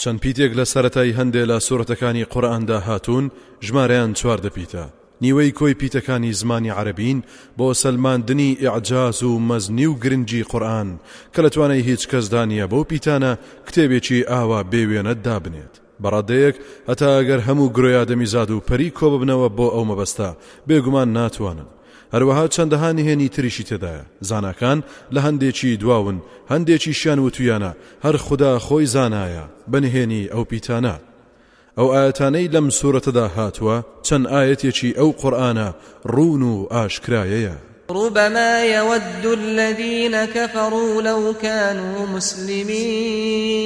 چەند پیتێک لە سەرەتای هەندێ لە سورەتەکانی قورئاندا هاتوون، ژمارەیان چوار دە پیتە. نیوەی کۆی پیتەکانی زمانی عەرەبین بۆ سەلماندنی ئیعجاز و مەزنی و گرنگی قورئان، کە لە توانای هیچ کەسدا نییە بەو پیتانە کتێبێکی ئاوا بێ وێنە دابنێت. بە ڕادەیەک هەتا ئەگەر هەموو گرۆی ئادەمیزاد و پەری کۆببنەوە بۆ ئەو مەبەستە، بێگومان ناتوانن. هەروەها چەندەها نهێنی تریشی تێدایە، زاناکان لە هەندێکی دواون، هەندێکیشیان وتویانە هەر خودا خۆی زانایە بە نهێنی ئەو پیتانە. ئەو ئایەتانەی لەم سورەتەدا هاتووە چەند ئایەتێکی ئەو قورئانە ڕوون و ئاشکرایەیە. ربما یود الذین کفروا لو کانوا مسلمین.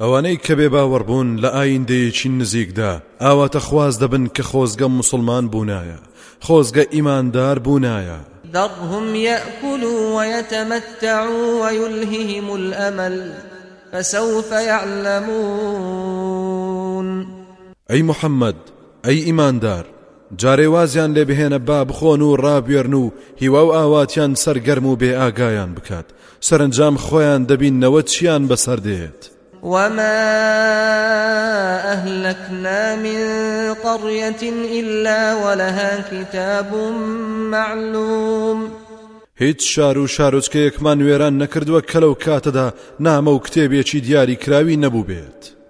ئەوانەی کە بێ باوەڕ بوون لە ئاییندەیەکی نزیکدا ئاواتە خواز دەبن کە خۆزگە موسڵمان بوونایە، خۆزگە ئیماندار بوونایە. ذرهم یەکولو ویتمتعو ویلههم الامل فسوف یعلمون. ئەی محمد، ئەی ئیماندار، جارێ وازیان لێ بهێنە با بخۆن و ڕابوێرن و هیوا و ئاواتیان سەرگەرم و بێ ئاگایان بکات سەرنجام خۆیان دەبینەوە چیان بەسەر دێت وما أهلكنا من قرية إلا ولها كتاب معلوم هیچ شار و شارۆچکەیەکمان وێران نەکردووە کە لەو کاتەدا نامە و کتێبێکی دیاری کراوی نەبوو بێت.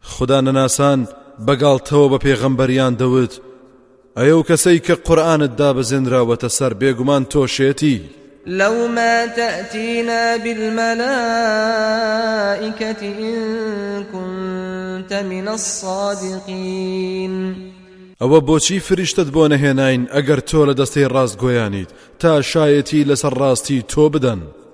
خودا نەناسان بە گاڵتەوە بە پێغەمبەریان دەوت ئەی ئەو کەسەی کە قورئانت دابەزێنراوەتە سەر بێگومان تۆ شێتی لوما تأتينا بالملائكة إن كنت من الصادقين ئەوە بۆچی فریشتت بۆ نەهێناین ئەگەر تۆ لە دەستەی ڕاستگۆیانیت تا شایەتی لەسەر ڕاستی تۆ بدەن.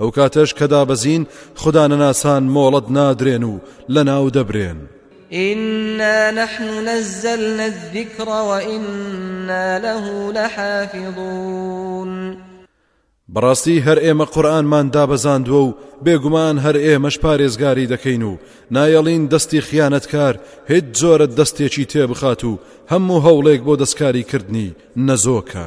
ئەو کاتەش کە دابەزین خودا نەناسان مۆڵەت نادرێن و لەناو دەبرێن. إنا نحن نزلنا الذکر وإنا له لحافظون بەڕاستی هەر ئێمە قورئانمان دابەزاندووە و بێگومان هەر ئێمەش پارێزگاری دەکەین و نایەڵین دەستی خیانەتکار هیچ جۆرە دەستێکی تێبخات و هەموو هەوڵێک بۆ دەستکاری کردنی نەزۆکە.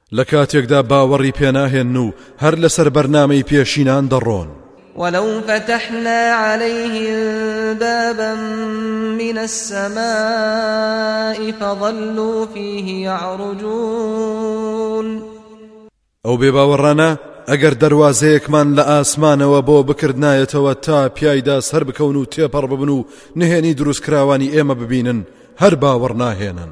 لە کاتێکدا باوەڕی پێ ناهێن و هەر لەسەر بەرنامەی پێشینان دەڕۆن. ولو فتحنا عليهم بابا من السماء فظلوا فيه يعرجون ئەو بێباوەڕانە ئەگەر دەروازەیەکمان لە ئاسمانەوە بۆ بکردنایەتەوە تا پیایدا سەر بکەون و تێپەڕ ببن و نهێنی دروستکراوانی ئێمە ببینن هەر باوەڕ ناهێنن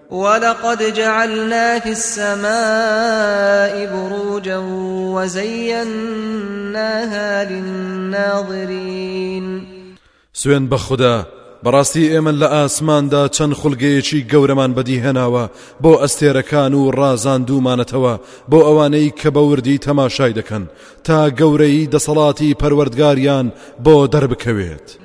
ولقد جعلنا في السماء بروجا وزيناها للناظرين سوێن بە خوددا بەڕاستی ئێمە لە ئاسماندا چەند خولگەیەکی گەورەمان بەدیهێناوە بۆ ئەستێرەکان و ڕازان دوومانەتەوە بۆ ئەوانەی کە بە وردی تەماشای دەکەن تا گەورەی دەسەڵاتی پەروەردگاریان بۆ دەربکەوێت.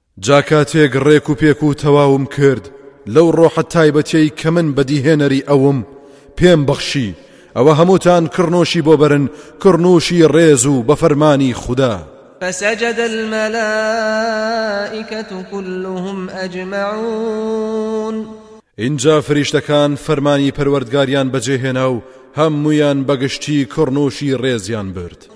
جا کاتێک ڕێک و پێک و تەواوم کرد لەو ڕۆحە تایبەتیەی کە من بەدیهێنەری ئەوم پێم بەخشی ئەوە هەمووتان کڕنۆشی بۆ بەرن کڕنوشی ڕێز و بە فەرمانی خودا فسجد الملائکە كلهم اجمعون ئینجا فریشتەکان فەرمانی پەروەردگاریان بەجێهێنا و هەموویان بەگشتی کڕنوشی ڕێزیان برد.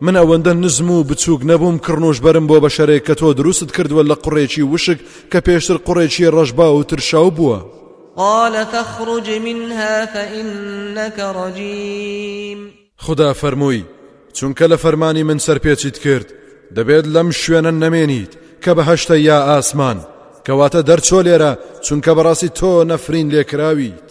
من ئەوەندە نزم و بچووک نەبووم کڕنوش بەرم بۆ بەشەرێک کە تۆ دروستت کردووە لە قوڕێکی وشک کە پێشتر قوڕێکی ڕەشباو و ترشاو بووە. قال فاخرج منها فإنك رجيم خودا فەرمووی، چونکە لە فەرمانی من سەرپێچیت کرد، دەبێت لەم شوێنە نەمێنیت کە بەهەشتە یا ئاسمان، کەواتە دەرچۆ لێرە چونکە بەڕاستی تۆ نەفرین لێکراویت.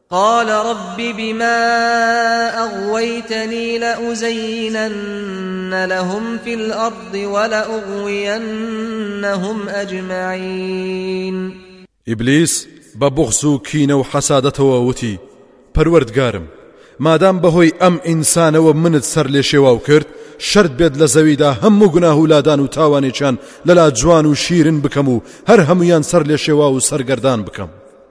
قال رب بما أغويتني لأزينن لهم في الأرض ولأغوينهم أجمعين ئیبلیس بە بوغز و کینە و حەسادەتەوە وتی پەروەردگارم مادام بەهۆی ئەم ئینسانەوە منت سەر لێ شێواو کرد شرت بێت لە زەویدا هەموو گوناه و لادان و تاوانێکیان لەلا جوان و شیرن بکەم و هەر هەمویان سەر لێ شێوا و سەرگەردان بکەم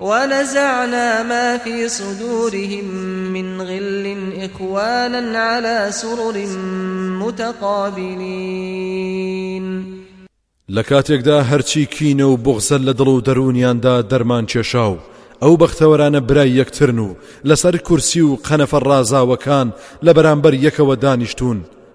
ونزعنا ما فی صدورهم من غل اخوانا علی سرر متقابلین لە کاتێکدا هەرچی کینە و بغزە لە دڵ و دەروونیاندا دەرمان کێشا و ئەو بەختەوەرانە برای یەکترن و لەسەر کورسی و قەنەفە ڕازاوەکان لە بەرامبەر یەکەوە دانیشتوون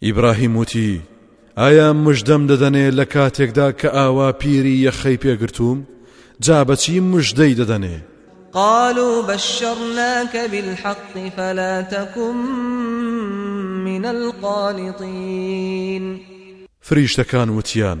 ئیبراهیم وتی، ئایا مژدەم دەدەنێ لە کاتێکدا کە ئاوا پیری یەخەی پێ گرتووم؟ جا بە چی مژدەی دەدەنێ؟ قالوا بشرناک بالحق فلا تکن من القانطین فریشتەکان وتیان،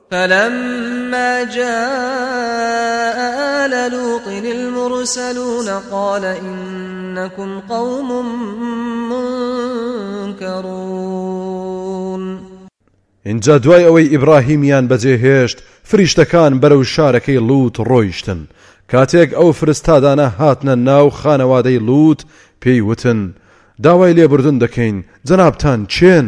فلما جاء آل لوط المرسلون قال إنكم قوم منكرون ئینجا دوای ئەوەی ئیبراهیمیان بەجێهێشت فریشتەکان بەرەو شارەکەی لوت ڕۆیشتن کاتێک ئەو فرستادانە هاتنە ناو خانەوادەی لوت پێی وتن داوای لێبوردن دەکەین جەنابان چێن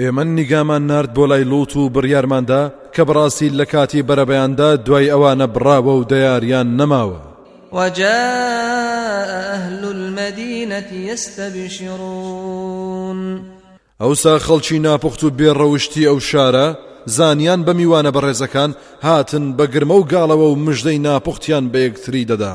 ئێمە نیگامان نارد بۆ لای لوط و بڕیارماندا کە بەڕاستی لە کاتی بەرەبەیاندا دوای ئەوانە بڕاوە و دەیاریان نەماوە وجاء أهل المدينة يستبشرون ئەوسا خەڵکی ناپخت و بێڕەوشتی ئەو شارە زانیان بە میوانە بەڕێزەکان هاتن بە گرمە و گاڵەوە و مژدەی ناپختیان بە یەکتری دەدا.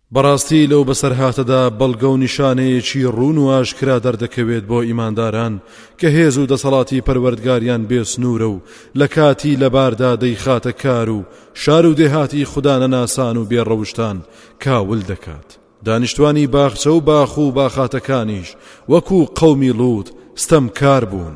بەڕاستی لەو بەسەرهاتەدا بەڵگە و نیشانەیەکی ڕوون و ئاشکرا دەردەکەوێت بۆ ئیمانداران کە هێز و دەسەڵاتی پەروەردگاریان بێ سنوورە و لە کاتی لەباردا دەیخاتە کار و شار و دێهاتی خودانەناسان و بێ ڕەوشتان کاول دەکات. دانیشتوانی باخچە و باخ و باخاتەکانیش وەکوو قەومی لوط ستەمکار بوون.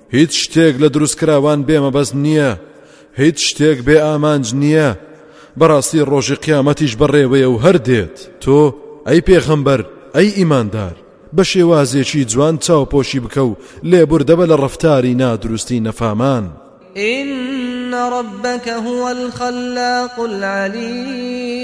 هیچ شتێک لە دروستکراوان بێ مەبەست نییە هیچ شتێک بێ ئامانج نییە بەڕاستی ڕۆژی قیامەتیش بەڕێوەیە و هەر دێت تۆ ئەی پێخەمبەر ئەی ئیماندار بە شێوازێکی جوان چاوپۆشی بکە و لێبوردەبە لە ڕفتاری نادروستی نەفامان إن ربك هو الخلاق العليم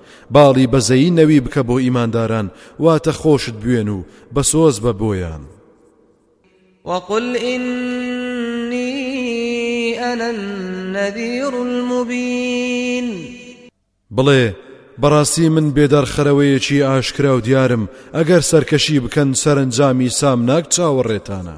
باڵی بەزەیی نەوی بکە بۆ ئیمانداران واتە خۆشت بوێن و بەسۆز بە بۆیان. وقل إني أنا النذير المبين بڵێ، بەڕاستی من بێدەرخەرەوەیەکی ئاشکرا و دیارم، ئەگەر سەرکەشی بکەن سەرەنجامی سامناک چاوەڕێتانە.